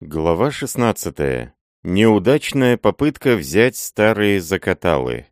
Глава 16. Неудачная попытка взять старые закаталы.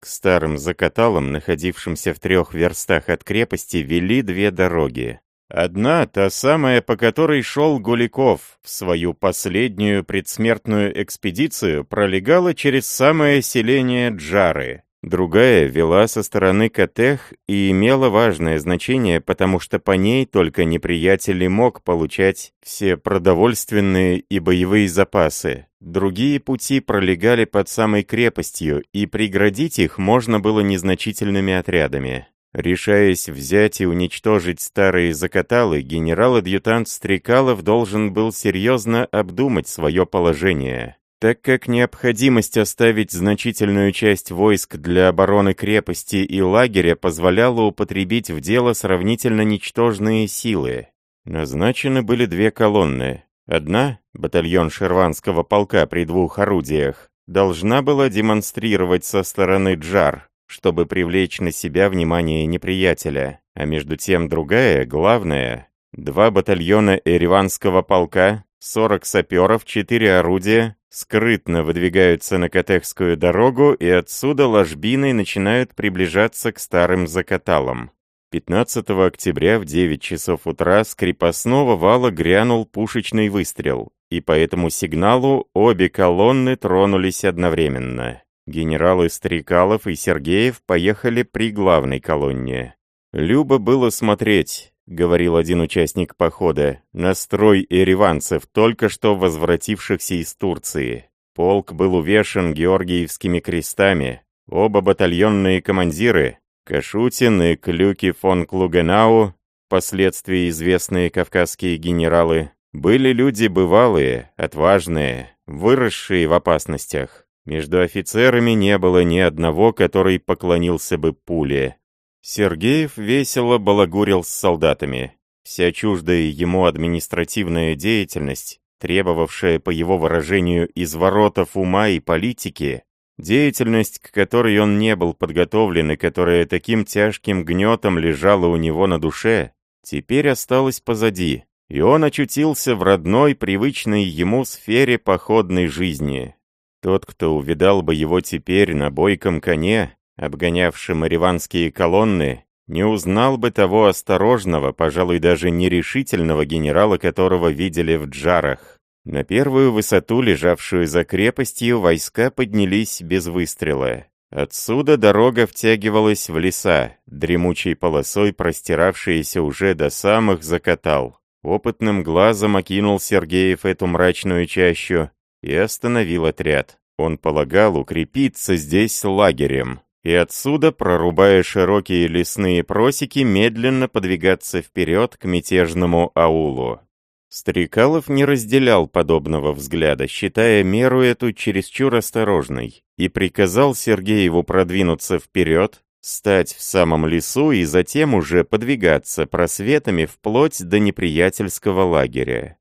К старым закаталам, находившимся в трех верстах от крепости, вели две дороги. Одна, та самая, по которой шел Гуликов в свою последнюю предсмертную экспедицию, пролегала через самое селение Джары, Другая вела со стороны Катех и имела важное значение, потому что по ней только неприятель мог получать все продовольственные и боевые запасы. Другие пути пролегали под самой крепостью, и преградить их можно было незначительными отрядами. Решаясь взять и уничтожить старые закаталы, генерал-адъютант Стрекалов должен был серьезно обдумать свое положение так как необходимость оставить значительную часть войск для обороны крепости и лагеря позволяла употребить в дело сравнительно ничтожные силы. Назначены были две колонны. Одна, батальон шерванского полка при двух орудиях, должна была демонстрировать со стороны Джар, чтобы привлечь на себя внимание неприятеля, а между тем другая, главная, два батальона Эреванского полка, 40 саперов, 4 орудия, скрытно выдвигаются на Катехскую дорогу и отсюда ложбиной начинают приближаться к старым закаталам. 15 октября в 9 часов утра с крепостного вала грянул пушечный выстрел, и по этому сигналу обе колонны тронулись одновременно. Генералы Стрекалов и Сергеев поехали при главной колонне. Любо было смотреть, — говорил один участник похода, — настрой эреванцев, только что возвратившихся из Турции. Полк был увешан георгиевскими крестами. Оба батальонные командиры, Кашутин и Клюки фон Клугенау, впоследствии известные кавказские генералы, были люди бывалые, отважные, выросшие в опасностях. Между офицерами не было ни одного, который поклонился бы пуле. Сергеев весело балагурил с солдатами. Вся чуждая ему административная деятельность, требовавшая, по его выражению, изворотов ума и политики, деятельность, к которой он не был подготовлен и которая таким тяжким гнетом лежала у него на душе, теперь осталась позади, и он очутился в родной, привычной ему сфере походной жизни. Тот, кто увидал бы его теперь на бойком коне, обгонявшим ириванские колонны, не узнал бы того осторожного, пожалуй, даже нерешительного генерала, которого видели в Джарах. На первую высоту, лежавшую за крепостью, войска поднялись без выстрела. Отсюда дорога втягивалась в леса, дремучей полосой простиравшиеся уже до самых закатал. Опытным глазом окинул Сергеев эту мрачную чащу и остановил отряд. Он полагал укрепиться здесь лагерем, и отсюда, прорубая широкие лесные просеки, медленно подвигаться вперед к мятежному аулу. Стрекалов не разделял подобного взгляда, считая меру эту чересчур осторожной, и приказал Сергееву продвинуться вперед, стать в самом лесу и затем уже подвигаться просветами вплоть до неприятельского лагеря.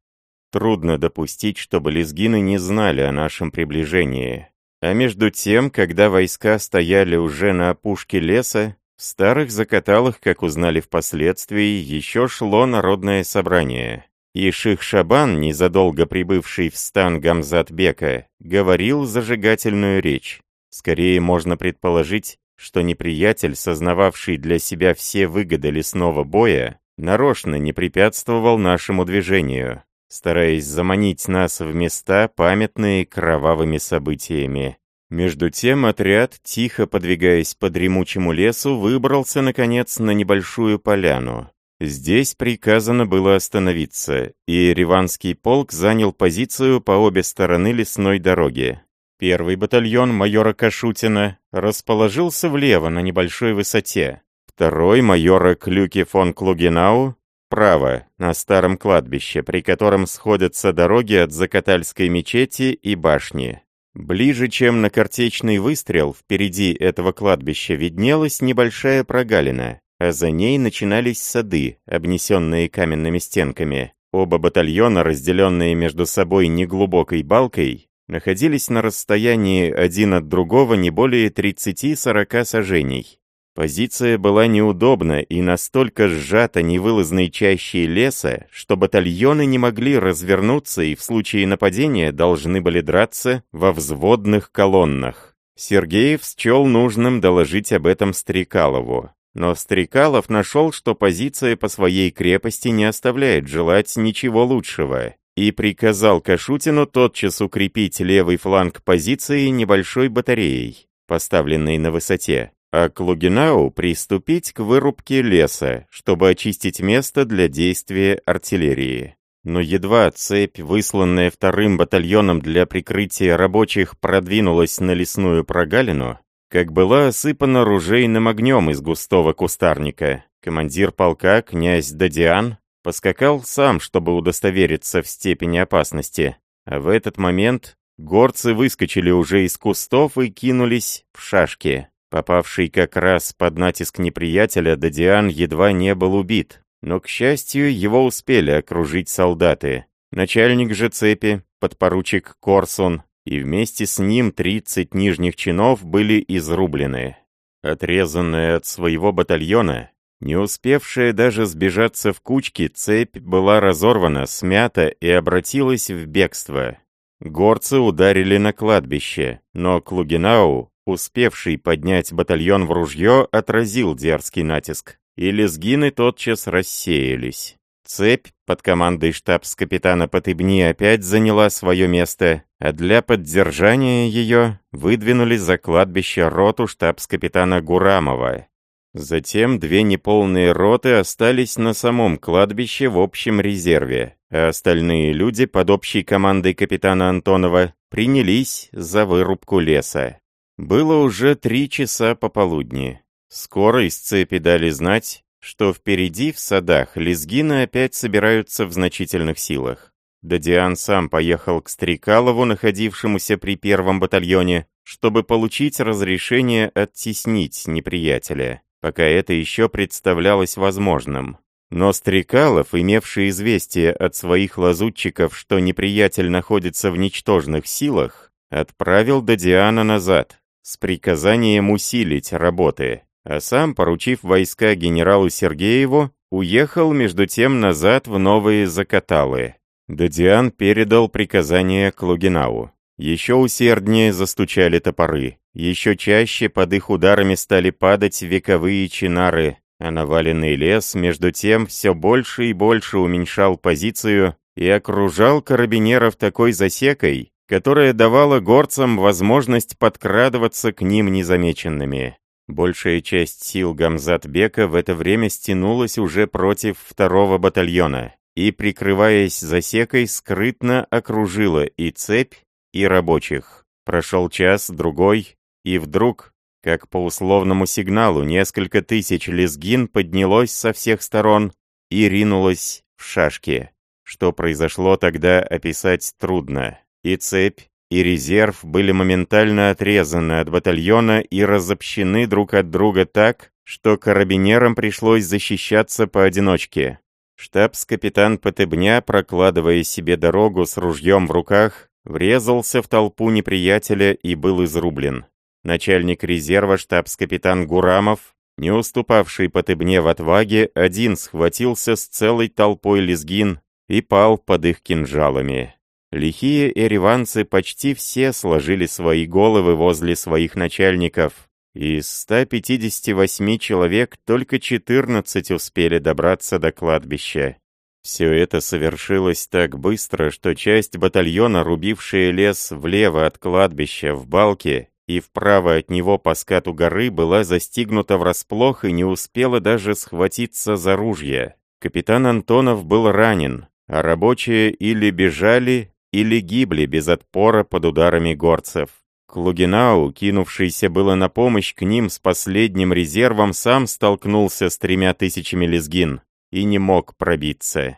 Трудно допустить, чтобы лезгины не знали о нашем приближении. А между тем, когда войска стояли уже на опушке леса, в старых закаталах, как узнали впоследствии, еще шло народное собрание. И Ших Шабан, незадолго прибывший в стан Гамзатбека, говорил зажигательную речь. Скорее можно предположить, что неприятель, сознававший для себя все выгоды лесного боя, нарочно не препятствовал нашему движению стараясь заманить нас в места, памятные кровавыми событиями. Между тем отряд, тихо подвигаясь по дремучему лесу, выбрался, наконец, на небольшую поляну. Здесь приказано было остановиться, и Риванский полк занял позицию по обе стороны лесной дороги. Первый батальон майора Кашутина расположился влево на небольшой высоте. Второй майора Клюки фон Клугенау вправо, на старом кладбище, при котором сходятся дороги от Закатальской мечети и башни. Ближе, чем на картечный выстрел, впереди этого кладбища виднелась небольшая прогалина, а за ней начинались сады, обнесенные каменными стенками. Оба батальона, разделенные между собой неглубокой балкой, находились на расстоянии один от другого не более 30-40 сажений. Позиция была неудобна и настолько сжата невылазной чащей леса, что батальоны не могли развернуться и в случае нападения должны были драться во взводных колоннах. Сергеев счел нужным доложить об этом Стрекалову. Но Стрекалов нашел, что позиция по своей крепости не оставляет желать ничего лучшего, и приказал Кашутину тотчас укрепить левый фланг позиции небольшой батареей, поставленной на высоте, а к Лугинау приступить к вырубке леса, чтобы очистить место для действия артиллерии. Но едва цепь, высланная вторым батальоном для прикрытия рабочих, продвинулась на лесную прогалину, как была осыпана ружейным огнем из густого кустарника. Командир полка, князь Дадиан, поскакал сам, чтобы удостовериться в степени опасности. А в этот момент горцы выскочили уже из кустов и кинулись в шашки. Попавший как раз под натиск неприятеля, Дадиан едва не был убит. Но, к счастью, его успели окружить солдаты. Начальник же цепи, подпоручик Корсун, и вместе с ним 30 нижних чинов были изрублены. Отрезанная от своего батальона, не успевшая даже сбежаться в кучки, цепь была разорвана, смята и обратилась в бегство. Горцы ударили на кладбище, но Клугинау, успевший поднять батальон в ружье, отразил дерзкий натиск, и лезгины тотчас рассеялись. Цепь под командой штабс-капитана Потыбни опять заняла свое место, а для поддержания ее выдвинули за кладбище роту штабс-капитана Гурамова. Затем две неполные роты остались на самом кладбище в общем резерве, а остальные люди под общей командой капитана Антонова принялись за вырубку леса. Было уже три часа пополудни. Скоро из цепи дали знать, что впереди в садах лезгины опять собираются в значительных силах. Дадиан сам поехал к Стрекалову, находившемуся при первом батальоне, чтобы получить разрешение оттеснить неприятеля, пока это еще представлялось возможным. Но Стрекалов, имевший известие от своих лазутчиков, что неприятель находится в ничтожных силах, отправил Дадиана назад с приказанием усилить работы, а сам, поручив войска генералу Сергееву, уехал между тем назад в новые Закаталы. Дадиан передал приказание к Лугинау. Еще усерднее застучали топоры, еще чаще под их ударами стали падать вековые чинары, а наваленный лес, между тем, все больше и больше уменьшал позицию и окружал карабинеров такой засекой, которая давала горцам возможность подкрадываться к ним незамеченными. Большая часть сил Гамзат-бека в это время стянулась уже против второго батальона и, прикрываясь засекой, скрытно окружила и цепь, и рабочих. Прошел час, другой, и вдруг, как по условному сигналу, несколько тысяч лезгин поднялось со всех сторон и ринулось в шашки. Что произошло тогда, описать трудно. И цепь, и резерв были моментально отрезаны от батальона и разобщены друг от друга так, что карабинерам пришлось защищаться поодиночке. Штабс-капитан Потыбня, прокладывая себе дорогу с ружьем в руках, врезался в толпу неприятеля и был изрублен. Начальник резерва штабс-капитан Гурамов, не уступавший Потыбне в отваге, один схватился с целой толпой лезгин и пал под их кинжалами. Лихие эреванцы почти все сложили свои головы возле своих начальников. Из 158 человек только 14 успели добраться до кладбища. Все это совершилось так быстро, что часть батальона, рубившая лес влево от кладбища в балке и вправо от него по скату горы, была застигнута врасплох и не успела даже схватиться за ружья. Капитан Антонов был ранен, а рабочие или бежали, или гибли без отпора под ударами горцев. Клугинау, кинувшийся было на помощь к ним с последним резервом, сам столкнулся с тремя тысячами лезгин и не мог пробиться.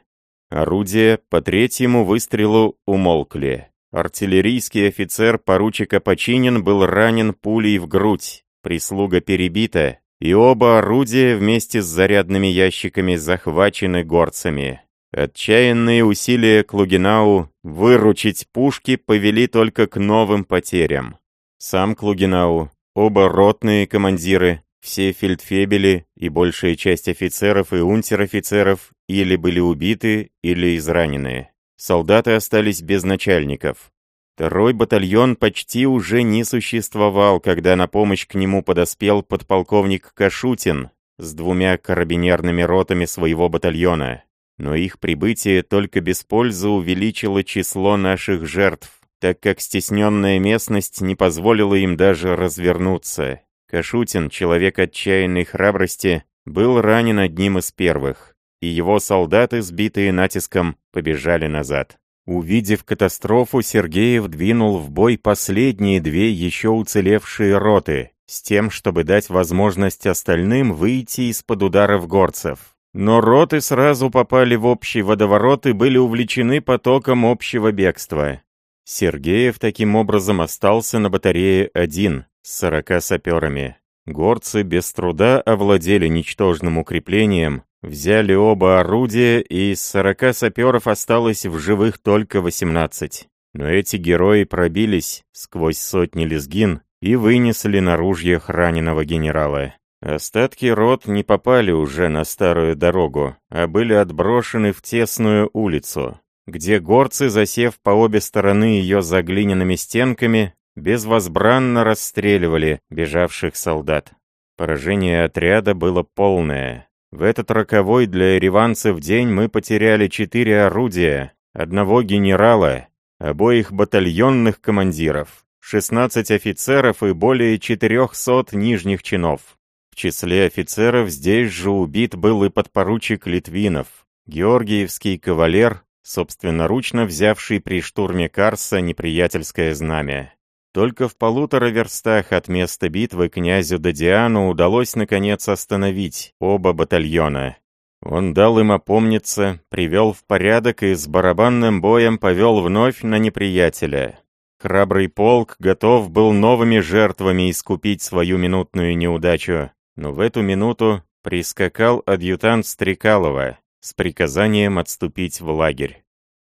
Орудия по третьему выстрелу умолкли. Артиллерийский офицер поручика Починин был ранен пулей в грудь, прислуга перебита, и оба орудия вместе с зарядными ящиками захвачены горцами. Отчаянные усилия Клугинау выручить пушки повели только к новым потерям. Сам Клугинау, оба ротные командиры, все фельдфебели и большая часть офицеров и унтер-офицеров или были убиты, или изранены. Солдаты остались без начальников. Второй батальон почти уже не существовал, когда на помощь к нему подоспел подполковник Кашутин с двумя карабинерными ротами своего батальона. Но их прибытие только без пользы увеличило число наших жертв, так как стесненная местность не позволила им даже развернуться. Кашутин, человек отчаянной храбрости, был ранен одним из первых, и его солдаты, сбитые натиском, побежали назад. Увидев катастрофу, Сергеев двинул в бой последние две еще уцелевшие роты, с тем, чтобы дать возможность остальным выйти из-под ударов горцев. Но роты сразу попали в общий водоворот и были увлечены потоком общего бегства. Сергеев таким образом остался на батарее один, с сорока саперами. Горцы без труда овладели ничтожным укреплением, взяли оба орудия, и из сорока саперов осталось в живых только восемнадцать. Но эти герои пробились сквозь сотни лезгин и вынесли на ружьях раненого генерала. Остатки рот не попали уже на старую дорогу, а были отброшены в тесную улицу, где горцы, засев по обе стороны ее за глиняными стенками, безвозбранно расстреливали бежавших солдат. Поражение отряда было полное. В этот роковой для ереванцев день мы потеряли четыре орудия, одного генерала, обоих батальонных командиров, 16 офицеров и более 400 нижних чинов. В числе офицеров здесь же убит был и подпоручик Литвинов, георгиевский кавалер, собственноручно взявший при штурме Карса неприятельское знамя. Только в полутора верстах от места битвы князю Дадиану удалось наконец остановить оба батальона. Он дал им опомниться, привел в порядок и с барабанным боем повел вновь на неприятеля. Храбрый полк готов был новыми жертвами искупить свою минутную неудачу, но в эту минуту прискакал адъютант Стрекалова с приказанием отступить в лагерь.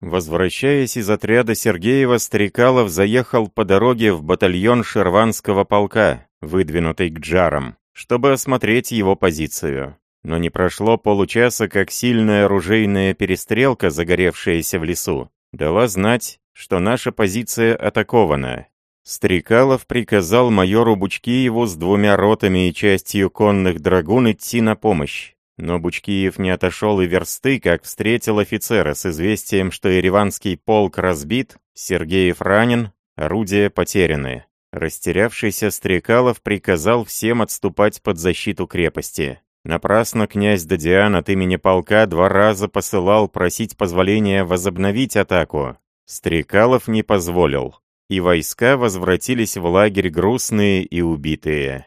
Возвращаясь из отряда Сергеева, Стрекалов заехал по дороге в батальон Шерванского полка, выдвинутый к Джарам, чтобы осмотреть его позицию. Но не прошло получаса, как сильная оружейная перестрелка, загоревшаяся в лесу, дала знать, что наша позиция атакована. Стрекалов приказал майору Бучкиеву с двумя ротами и частью конных драгун идти на помощь. Но Бучкиев не отошел и версты, как встретил офицера с известием, что Ереванский полк разбит, Сергеев ранен, орудия потеряны. Растерявшийся Стрекалов приказал всем отступать под защиту крепости. Напрасно князь Дадиан от имени полка два раза посылал просить позволения возобновить атаку. Стрекалов не позволил, и войска возвратились в лагерь грустные и убитые.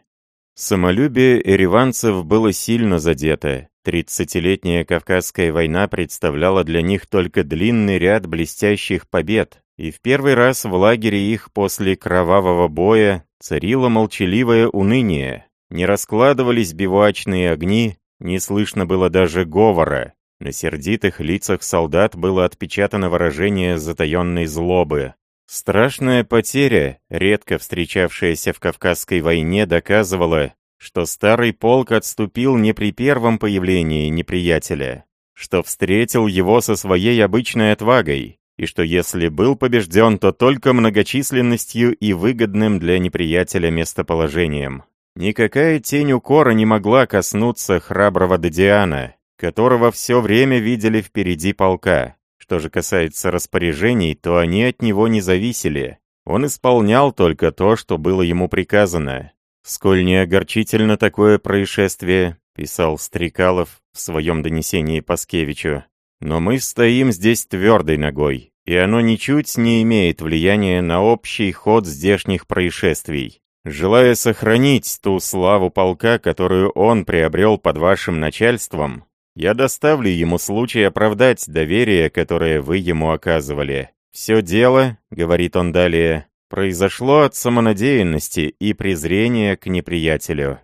Самолюбие эреванцев было сильно задето. Тридцатилетняя Кавказская война представляла для них только длинный ряд блестящих побед, и в первый раз в лагере их после кровавого боя царило молчаливое уныние. Не раскладывались бивуачные огни, не слышно было даже говора. На сердитых лицах солдат было отпечатано выражение затаенной злобы. Страшная потеря, редко встречавшаяся в Кавказской войне, доказывала, что старый полк отступил не при первом появлении неприятеля, что встретил его со своей обычной отвагой, и что если был побежден, то только многочисленностью и выгодным для неприятеля местоположением. Никакая тень укора не могла коснуться храброго Дадиана, которого все время видели впереди полка. Что же касается распоряжений, то они от него не зависели. Он исполнял только то, что было ему приказано. «Сколь не огорчительно такое происшествие», — писал Стрекалов в своем донесении Паскевичу. «Но мы стоим здесь твердой ногой, и оно ничуть не имеет влияния на общий ход здешних происшествий. Желая сохранить ту славу полка, которую он приобрел под вашим начальством, я доставлю ему случай оправдать доверие, которое вы ему оказывали. Все дело, — говорит он далее, — произошло от самонадеянности и презрения к неприятелю.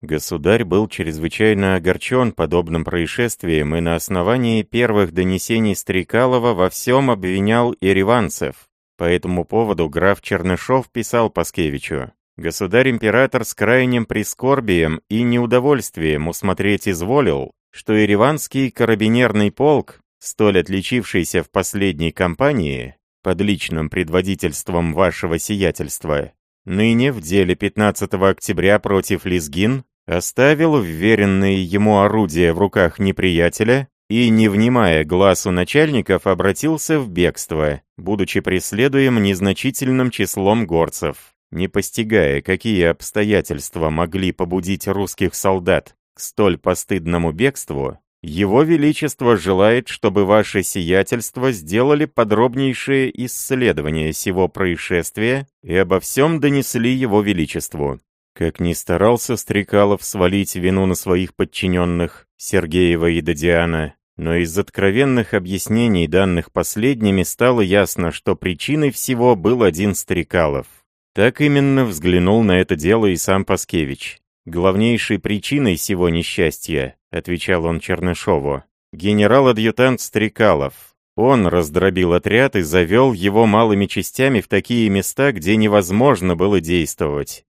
Государь был чрезвычайно огорчен подобным происшествием и на основании первых донесений Стрекалова во всем обвинял ереванцев. По этому поводу граф Чернышов писал Паскевичу. государь-император с крайним прискорбием и неудовольствием усмотреть изволил, что Ереванский карабинерный полк, столь отличившийся в последней кампании, под личным предводительством вашего сиятельства, ныне в деле 15 октября против Лизгин оставил вверенные ему орудия в руках неприятеля и, не внимая глазу начальников, обратился в бегство, будучи преследуем незначительным числом горцев. Не постигая, какие обстоятельства могли побудить русских солдат к столь постыдному бегству, его Величество желает, чтобы ваше сиятельство сделали подробнейшее исследование сего происшествия и обо всем донесли его Величеству. Как ни старался Стрекалов свалить вину на своих подчиненных, Сергеева и Додиана, но из откровенных объяснений, данных последними, стало ясно, что причиной всего был один Стрекалов. Так именно взглянул на это дело и сам Паскевич. Главнейшей причиной сего несчастья отвечал он Чернышову. «Генерал-адъютант Стрекалов. Он раздробил отряд и завел его малыми частями в такие места, где невозможно было действовать».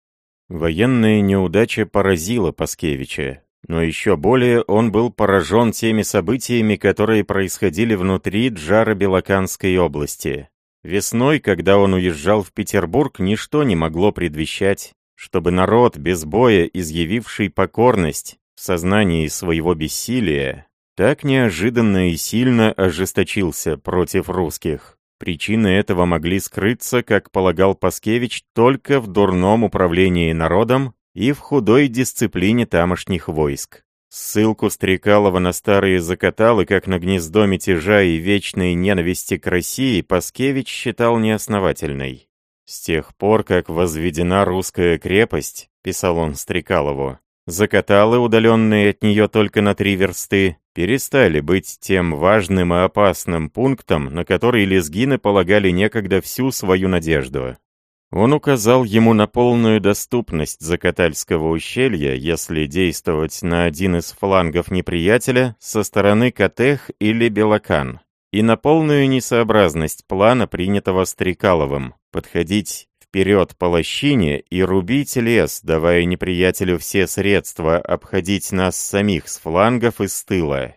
Военная неудача поразила Паскевича, но еще более он был поражен теми событиями, которые происходили внутри Джара-Белоканской области. Весной, когда он уезжал в Петербург, ничто не могло предвещать, чтобы народ, без боя изъявивший покорность, в сознании своего бессилия, так неожиданно и сильно ожесточился против русских. Причины этого могли скрыться, как полагал Паскевич, только в дурном управлении народом и в худой дисциплине тамошних войск. Ссылку Стрекалова на старые закаталы, как на гнездо мятежа и вечной ненависти к России, Паскевич считал неосновательной. «С тех пор, как возведена русская крепость», — писал он Стрекалову, Закаталы, удаленные от нее только на три версты, перестали быть тем важным и опасным пунктом, на который лезгины полагали некогда всю свою надежду. Он указал ему на полную доступность Закатальского ущелья, если действовать на один из флангов неприятеля со стороны Катех или Белакан, и на полную несообразность плана, принятого Стрекаловым, подходить вперед по лощине и рубить лес, давая неприятелю все средства обходить нас самих с флангов и с тыла.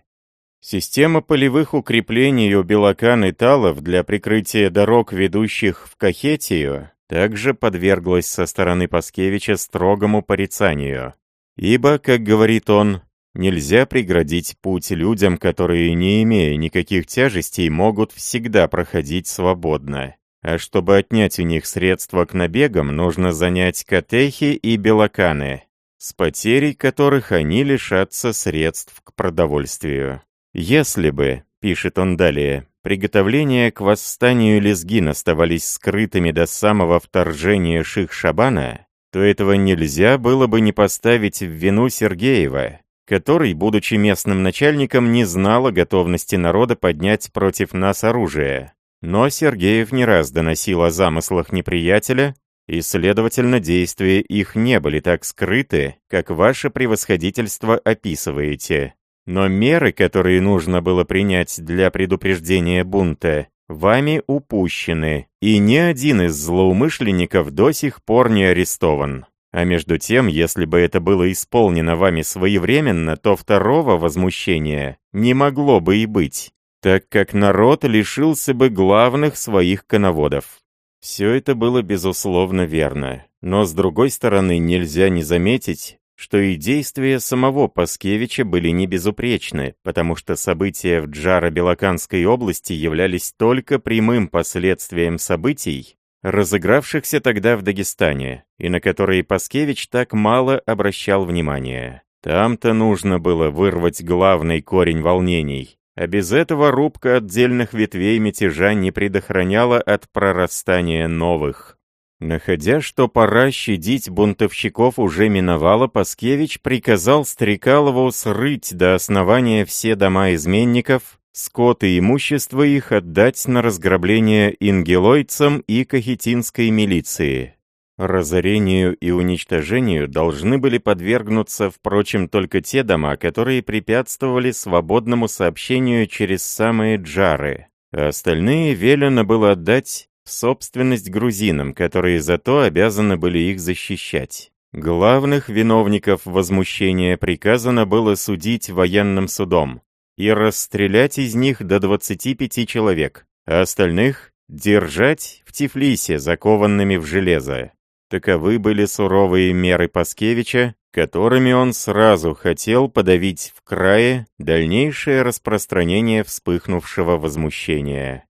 Система полевых укреплений у Белокан и Талов для прикрытия дорог, ведущих в Кахетию, также подверглась со стороны Паскевича строгому порицанию. Ибо, как говорит он, нельзя преградить путь людям, которые, не имея никаких тяжестей, могут всегда проходить свободно. А чтобы отнять у них средства к набегам, нужно занять Катехи и Белаканы, с потерей которых они лишатся средств к продовольствию. Если бы, пишет он далее, приготовления к восстанию Лезгин оставались скрытыми до самого вторжения Ших-Шабана, то этого нельзя было бы не поставить в вину Сергеева, который, будучи местным начальником, не знал о готовности народа поднять против нас оружие, но Сергеев не раз доносил о замыслах неприятеля, и, следовательно, действия их не были так скрыты, как ваше превосходительство описываете. Но меры, которые нужно было принять для предупреждения бунта, вами упущены, и ни один из злоумышленников до сих пор не арестован. А между тем, если бы это было исполнено вами своевременно, то второго возмущения не могло бы и быть так как народ лишился бы главных своих коноводов. Все это было безусловно верно, но с другой стороны нельзя не заметить, что и действия самого Паскевича были не безупречны, потому что события в Джаро-Белоканской области являлись только прямым последствием событий, разыгравшихся тогда в Дагестане, и на которые Паскевич так мало обращал внимания. Там-то нужно было вырвать главный корень волнений, а без этого рубка отдельных ветвей мятежа не предохраняла от прорастания новых. Находя, что пора щадить бунтовщиков уже миновало, Паскевич приказал Стрекалову срыть до основания все дома изменников, скот и имущество их отдать на разграбление ингелойцам и кахетинской милиции. Разорению и уничтожению должны были подвергнуться, впрочем, только те дома, которые препятствовали свободному сообщению через самые джары. А остальные велено было отдать в собственность грузинам, которые зато обязаны были их защищать. Главных виновников возмущения приказано было судить военным судом и расстрелять из них до 25 человек, а остальных держать в Тифлисе, закованными в железо. Таковы были суровые меры Паскевича, которыми он сразу хотел подавить в крае дальнейшее распространение вспыхнувшего возмущения.